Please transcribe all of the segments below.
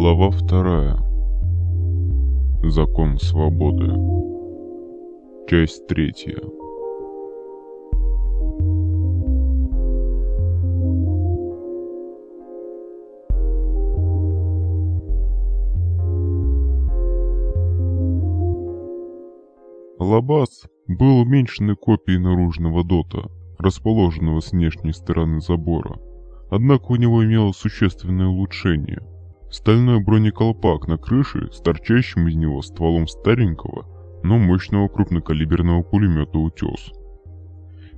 Глава вторая. Закон свободы. Часть третья. Лабаз был уменьшенной копией наружного дота, расположенного с внешней стороны забора. Однако у него имело существенное улучшение – Стальной бронеколпак на крыше с торчащим из него стволом старенького, но мощного крупнокалиберного пулемета «Утес».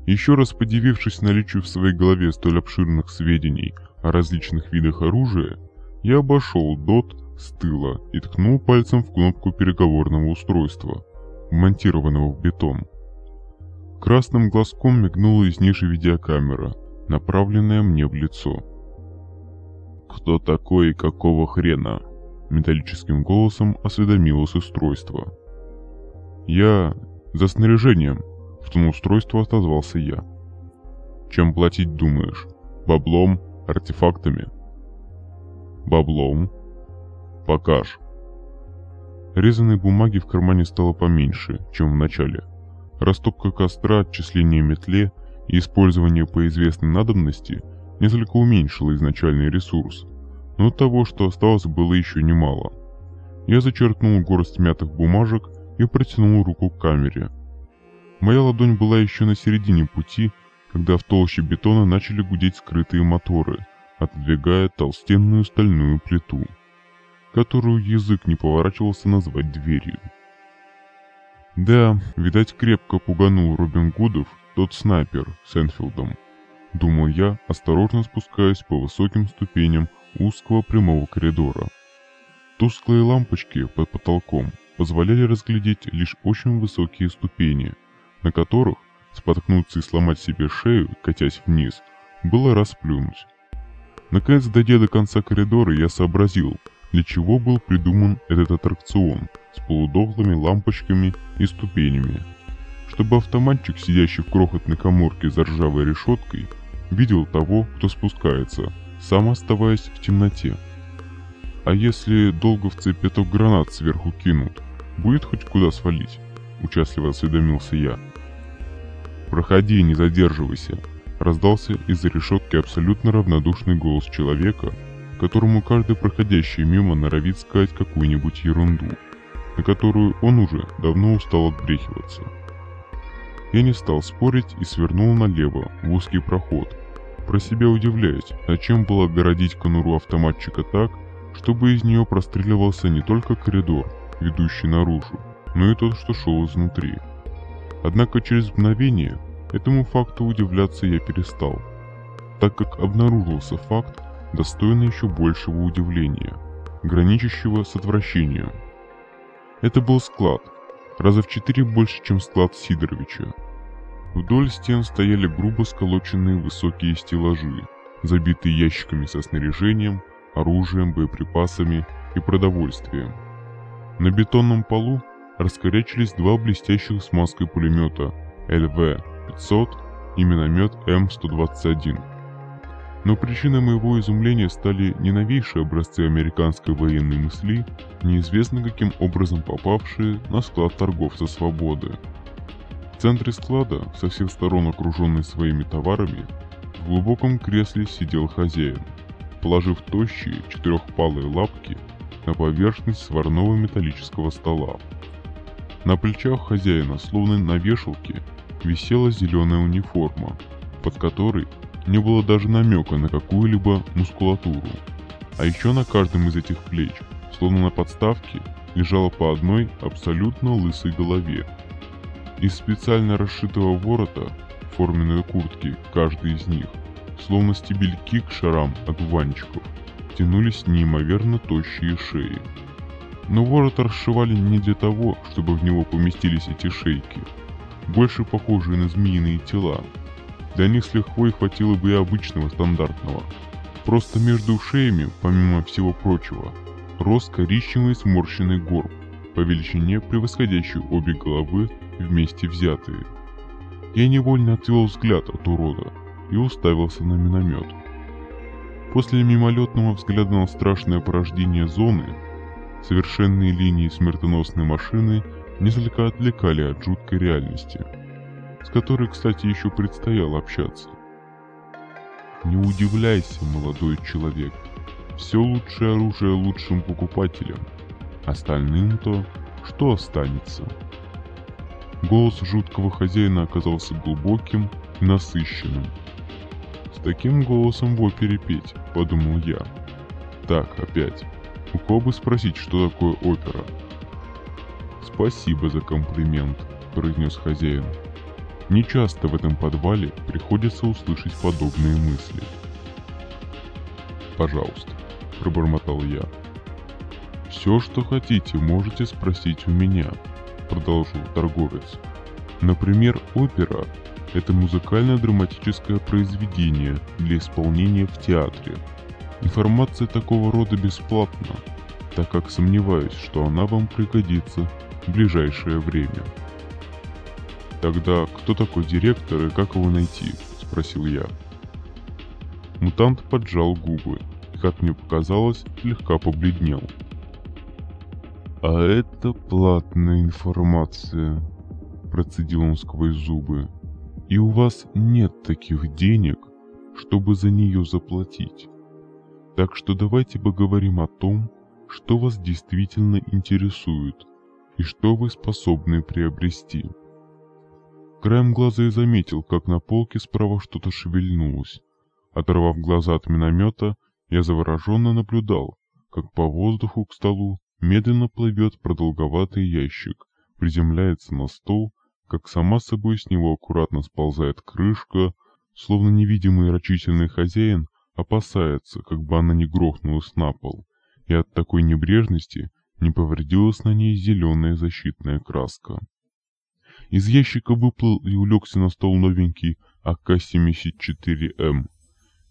Еще раз подивившись наличию в своей голове столь обширных сведений о различных видах оружия, я обошел ДОТ с тыла и ткнул пальцем в кнопку переговорного устройства, вмонтированного в бетон. Красным глазком мигнула из ниши видеокамера, направленная мне в лицо. «Кто такой и какого хрена?» Металлическим голосом осведомилось устройство. «Я... за снаряжением», — в том устройство отозвался я. «Чем платить думаешь? Баблом? Артефактами?» «Баблом?» «Покаж». Резаной бумаги в кармане стало поменьше, чем в начале. Растопка костра, отчисление метле и использование по известной надобности несколько уменьшила изначальный ресурс, но того, что осталось, было еще немало. Я зачеркнул горсть мятых бумажек и протянул руку к камере. Моя ладонь была еще на середине пути, когда в толще бетона начали гудеть скрытые моторы, отодвигая толстенную стальную плиту, которую язык не поворачивался назвать дверью. Да, видать, крепко пуганул Робин Гудов тот снайпер с Энфилдом. Думал я, осторожно спускаясь по высоким ступеням узкого прямого коридора. Тусклые лампочки под потолком позволяли разглядеть лишь очень высокие ступени, на которых споткнуться и сломать себе шею, катясь вниз, было расплюнуть. Наконец, дойдя до конца коридора, я сообразил, для чего был придуман этот аттракцион с полудохлыми лампочками и ступенями. Чтобы автоматчик, сидящий в крохотной коморке за ржавой решеткой, видел того, кто спускается, сам оставаясь в темноте. А если долговцы пяток гранат сверху кинут, будет хоть куда свалить? Участливо осведомился я. «Проходи, не задерживайся», — раздался из-за решетки абсолютно равнодушный голос человека, которому каждый проходящий мимо норовит сказать какую-нибудь ерунду, на которую он уже давно устал отбрехиваться. Я не стал спорить и свернул налево в узкий проход, про себя удивляюсь, зачем было огородить конуру автоматчика так, чтобы из нее простреливался не только коридор, ведущий наружу, но и тот, что шел изнутри. Однако через мгновение этому факту удивляться я перестал, так как обнаружился факт, достойный еще большего удивления, граничащего с отвращением. Это был склад, раза в четыре больше, чем склад Сидоровича. Вдоль стен стояли грубо сколоченные высокие стеллажи, забитые ящиками со снаряжением, оружием, боеприпасами и продовольствием. На бетонном полу раскорячились два блестящих смазкой пулемета ЛВ-500 и миномет М121. Но причиной моего изумления стали не новейшие образцы американской военной мысли, неизвестно каким образом попавшие на склад торговца свободы. В центре склада, со всех сторон окруженный своими товарами, в глубоком кресле сидел хозяин, положив тощие четырехпалые лапки на поверхность сварного металлического стола. На плечах хозяина, словно на вешалке, висела зеленая униформа, под которой не было даже намека на какую-либо мускулатуру. А еще на каждом из этих плеч, словно на подставке, лежала по одной абсолютно лысой голове, из специально расшитого ворота форменной куртки, каждый из них, словно стебельки к шарам одуванчиков, тянулись неимоверно тощие шеи. Но ворот расшивали не для того, чтобы в него поместились эти шейки, больше похожие на змеиные тела. Для них с лихвой хватило бы и обычного стандартного. Просто между шеями, помимо всего прочего, рос коричневый сморщенный горб, по величине превосходящий обе головы вместе взятые. Я невольно отвел взгляд от урода и уставился на миномет. После мимолетного взгляда на страшное порождение зоны, совершенные линии смертоносной машины несколько отвлекали от жуткой реальности, с которой, кстати, еще предстояло общаться. Не удивляйся, молодой человек. Все лучшее оружие лучшим покупателям. Остальным-то что останется? Голос жуткого хозяина оказался глубоким и насыщенным. С таким голосом в опере петь, подумал я. Так, опять. У кого бы спросить, что такое опера? Спасибо за комплимент, произнес хозяин. Не часто в этом подвале приходится услышать подобные мысли. «Пожалуйста», — пробормотал я. «Все, что хотите, можете спросить у меня», — продолжил торговец. «Например, опера — это музыкально-драматическое произведение для исполнения в театре. Информация такого рода бесплатна, так как сомневаюсь, что она вам пригодится в ближайшее время». «Тогда кто такой директор и как его найти?» – спросил я. Мутант поджал губы и, как мне показалось, слегка побледнел. «А это платная информация», – процедил он сквозь зубы. «И у вас нет таких денег, чтобы за нее заплатить. Так что давайте поговорим о том, что вас действительно интересует и что вы способны приобрести». Краем глаза я заметил, как на полке справа что-то шевельнулось. Оторвав глаза от миномета, я завороженно наблюдал, как по воздуху к столу медленно плывет продолговатый ящик, приземляется на стол, как сама собой с него аккуратно сползает крышка, словно невидимый рачительный хозяин опасается, как бы она не грохнулась на пол, и от такой небрежности не повредилась на ней зеленая защитная краска. Из ящика выплыл и улегся на стол новенький АК-74М.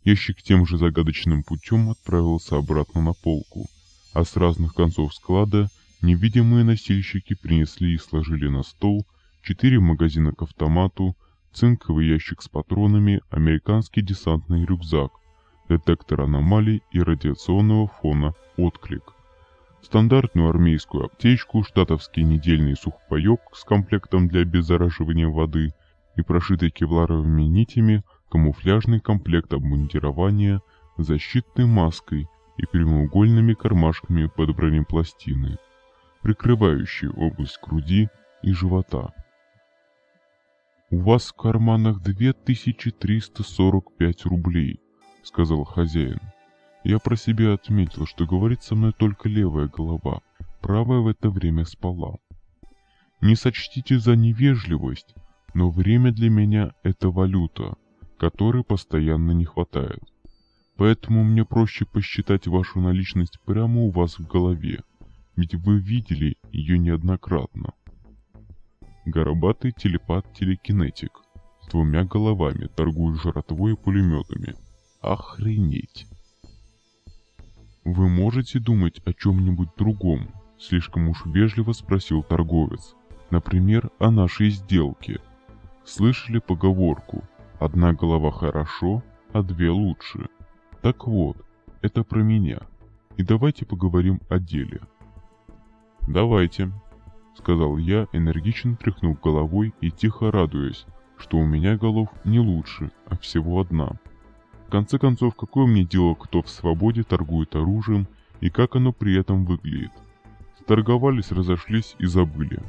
Ящик тем же загадочным путем отправился обратно на полку, а с разных концов склада невидимые носильщики принесли и сложили на стол четыре магазина к автомату, цинковый ящик с патронами, американский десантный рюкзак, детектор аномалий и радиационного фона «Отклик» стандартную армейскую аптечку, штатовский недельный сухпайок с комплектом для обеззараживания воды и прошитый кевларовыми нитями камуфляжный комплект обмундирования защитной маской и прямоугольными кармашками под бронепластины, прикрывающие область груди и живота. «У вас в карманах 2345 рублей», — сказал хозяин. Я про себя отметил, что говорит со мной только левая голова, правая в это время спала. Не сочтите за невежливость, но время для меня – это валюта, которой постоянно не хватает. Поэтому мне проще посчитать вашу наличность прямо у вас в голове, ведь вы видели ее неоднократно. Горбатый телепат-телекинетик с двумя головами торгует жратвой и пулеметами. Охренеть! «Вы можете думать о чем-нибудь другом?» – слишком уж вежливо спросил торговец. «Например, о нашей сделке. Слышали поговорку «одна голова хорошо, а две лучше». Так вот, это про меня. И давайте поговорим о деле». «Давайте», — сказал я, энергично тряхнув головой и тихо радуясь, что у меня голов не лучше, а всего одна. В конце концов, какое мне дело, кто в свободе торгует оружием и как оно при этом выглядит? Торговались, разошлись и забыли.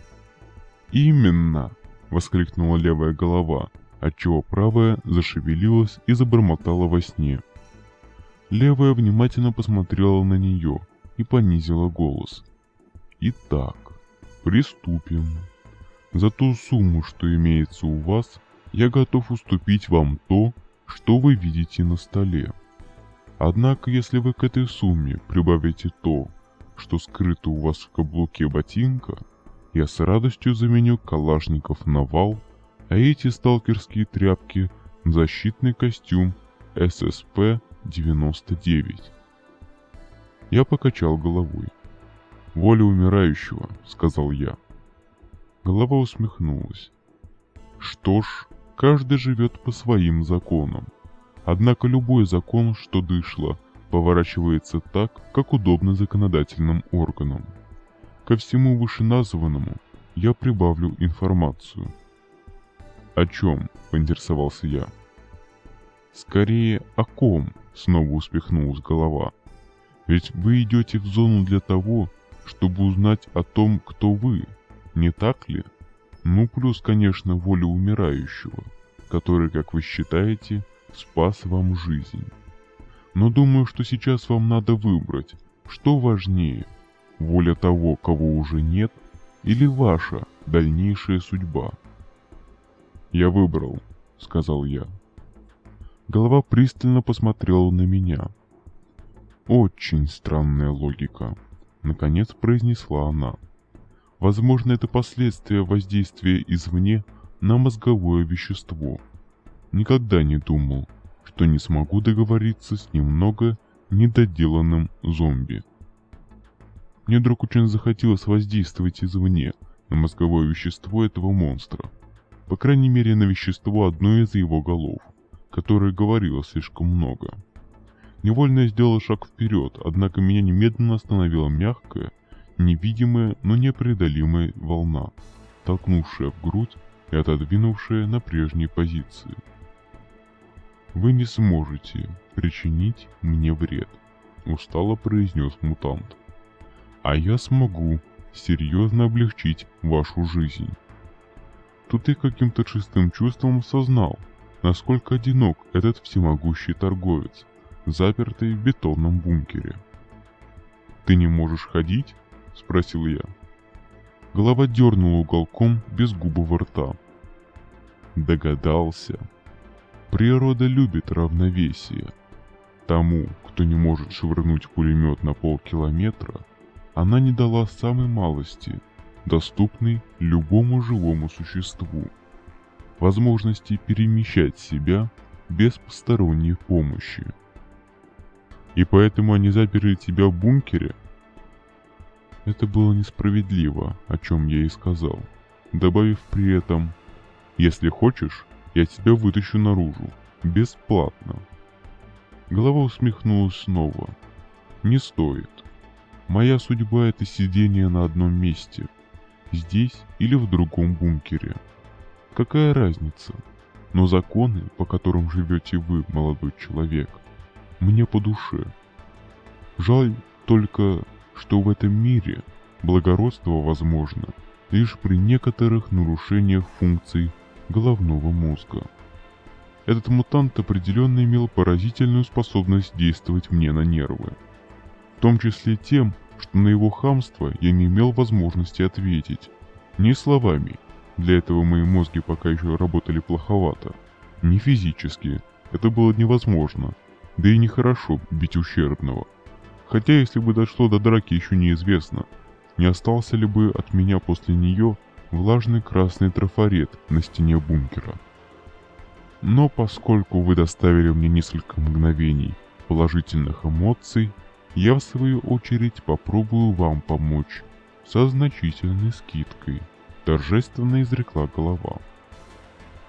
«Именно!» — воскликнула левая голова, отчего правая зашевелилась и забормотала во сне. Левая внимательно посмотрела на нее и понизила голос. «Итак, приступим. За ту сумму, что имеется у вас, я готов уступить вам то, что вы видите на столе. Однако, если вы к этой сумме прибавите то, что скрыто у вас в каблуке ботинка, я с радостью заменю калашников на вал, а эти сталкерские тряпки защитный костюм ССП-99. Я покачал головой. «Воля умирающего», — сказал я. Голова усмехнулась. «Что ж, Каждый живет по своим законам. Однако любой закон, что дышло, поворачивается так, как удобно законодательным органам. Ко всему вышеназванному я прибавлю информацию. «О чем?» – поинтересовался я. «Скорее, о ком?» – снова успехнулась голова. «Ведь вы идете в зону для того, чтобы узнать о том, кто вы, не так ли? Ну, плюс, конечно, воля умирающего, который, как вы считаете, спас вам жизнь. Но думаю, что сейчас вам надо выбрать, что важнее, воля того, кого уже нет, или ваша дальнейшая судьба. «Я выбрал», — сказал я. Голова пристально посмотрела на меня. «Очень странная логика», — наконец произнесла она. «Возможно, это последствия воздействия извне на мозговое вещество. Никогда не думал, что не смогу договориться с немного недоделанным зомби. Мне вдруг очень захотелось воздействовать извне на мозговое вещество этого монстра. По крайней мере на вещество одной из его голов, которое говорило слишком много. Невольно я сделал шаг вперед, однако меня немедленно остановила мягкая, невидимая, но непреодолимая волна, толкнувшая в грудь и отодвинувшая на прежние позиции. «Вы не сможете причинить мне вред», — устало произнес мутант. «А я смогу серьезно облегчить вашу жизнь». Тут я каким-то шестым чувством осознал, насколько одинок этот всемогущий торговец, запертый в бетонном бункере. «Ты не можешь ходить?» — спросил я. Голова дернула уголком без губы рта. Догадался. Природа любит равновесие. Тому, кто не может швырнуть пулемет на полкилометра, она не дала самой малости, доступной любому живому существу, возможности перемещать себя без посторонней помощи. И поэтому они заперли тебя в бункере? Это было несправедливо, о чем я и сказал, добавив при этом, если хочешь, я тебя вытащу наружу. Бесплатно. Голова усмехнулась снова. Не стоит. Моя судьба это сидение на одном месте. Здесь или в другом бункере. Какая разница? Но законы, по которым живете вы, молодой человек, мне по душе. Жаль только, что в этом мире благородство возможно лишь при некоторых нарушениях функций головного мозга. Этот мутант определенно имел поразительную способность действовать мне на нервы. В том числе тем, что на его хамство я не имел возможности ответить. Ни словами, для этого мои мозги пока еще работали плоховато, ни физически, это было невозможно, да и нехорошо бить ущербного. Хотя если бы дошло до драки еще неизвестно, не остался ли бы от меня после нее влажный красный трафарет на стене бункера. Но поскольку вы доставили мне несколько мгновений положительных эмоций, я в свою очередь попробую вам помочь со значительной скидкой, торжественно изрекла голова.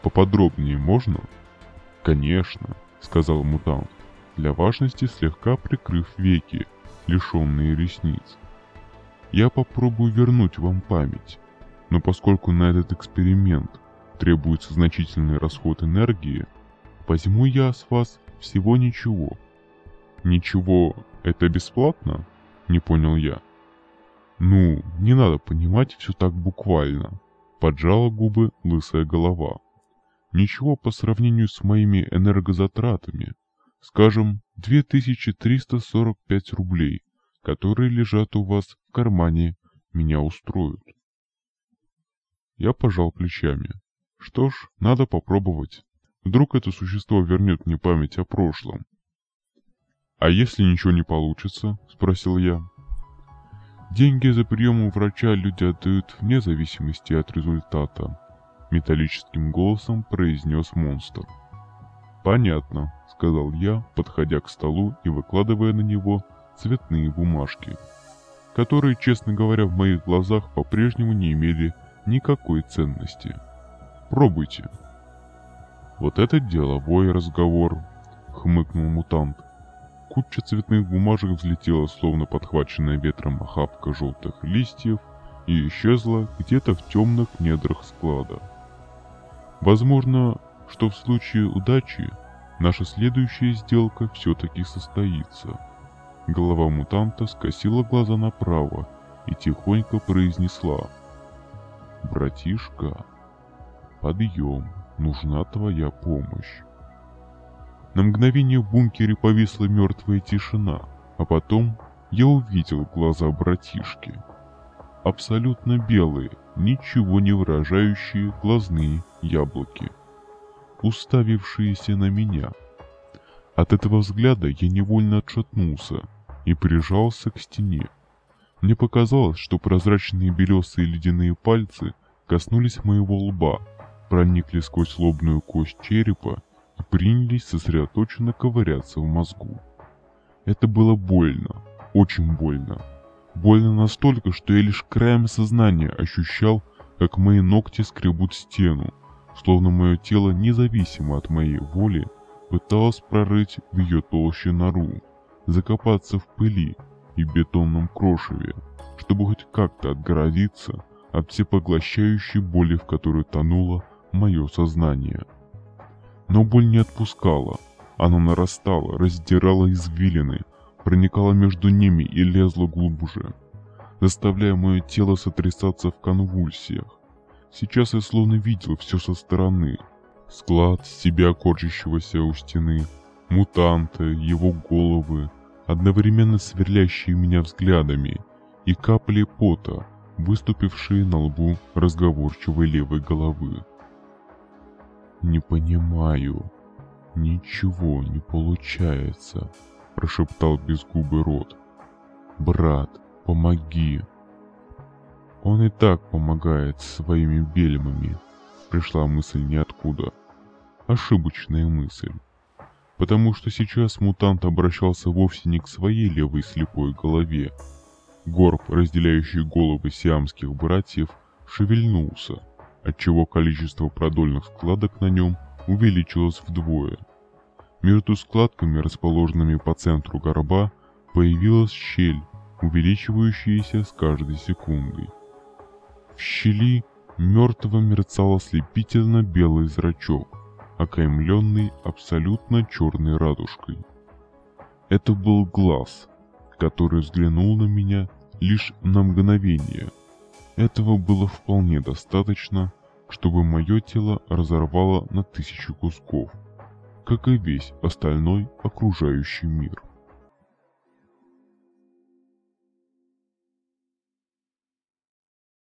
Поподробнее можно? Конечно, сказал мутант, для важности слегка прикрыв веки, лишенные ресниц. Я попробую вернуть вам память, но поскольку на этот эксперимент требуется значительный расход энергии, возьму я с вас всего ничего. Ничего — это бесплатно? Не понял я. Ну, не надо понимать все так буквально. Поджала губы лысая голова. Ничего по сравнению с моими энергозатратами. Скажем, 2345 рублей, которые лежат у вас в кармане, меня устроят. Я пожал плечами. Что ж, надо попробовать. Вдруг это существо вернет мне память о прошлом. «А если ничего не получится?» – спросил я. «Деньги за прием у врача люди отдают вне зависимости от результата», – металлическим голосом произнес монстр. «Понятно», – сказал я, подходя к столу и выкладывая на него цветные бумажки, которые, честно говоря, в моих глазах по-прежнему не имели никакой ценности. Пробуйте. Вот это деловой разговор, — хмыкнул мутант. Куча цветных бумажек взлетела, словно подхваченная ветром охапка желтых листьев, и исчезла где-то в темных недрах склада. Возможно, что в случае удачи наша следующая сделка все-таки состоится. Голова мутанта скосила глаза направо и тихонько произнесла. «Братишка, подъем, нужна твоя помощь». На мгновение в бункере повисла мертвая тишина, а потом я увидел глаза братишки. Абсолютно белые, ничего не выражающие глазные яблоки, уставившиеся на меня. От этого взгляда я невольно отшатнулся и прижался к стене. Мне показалось, что прозрачные белесые ледяные пальцы коснулись моего лба, проникли сквозь лобную кость черепа принялись сосредоточенно ковыряться в мозгу. Это было больно, очень больно. Больно настолько, что я лишь краем сознания ощущал, как мои ногти скребут стену, словно мое тело, независимо от моей воли, пыталось прорыть в ее толще нору, закопаться в пыли и бетонном крошеве, чтобы хоть как-то отгородиться от всепоглощающей боли, в которой тонуло мое сознание. Но боль не отпускала. Она нарастала, раздирала извилины, проникала между ними и лезла глубже, заставляя мое тело сотрясаться в конвульсиях. Сейчас я словно видел все со стороны. Склад себя корчащегося у стены, мутанта, его головы, одновременно сверлящие меня взглядами, и капли пота, выступившие на лбу разговорчивой левой головы. «Не понимаю. Ничего не получается», — прошептал безгубый рот. «Брат, помоги!» «Он и так помогает своими бельмами», — пришла мысль ниоткуда. Ошибочная мысль. Потому что сейчас мутант обращался вовсе не к своей левой слепой голове. Горб, разделяющий головы сиамских братьев, шевельнулся — отчего количество продольных складок на нем увеличилось вдвое. Между складками, расположенными по центру горба, появилась щель, увеличивающаяся с каждой секундой. В щели мертво мерцал ослепительно белый зрачок, окаймленный абсолютно черной радужкой. Это был глаз, который взглянул на меня лишь на мгновение – этого было вполне достаточно, чтобы мое тело разорвало на тысячи кусков, как и весь остальной окружающий мир.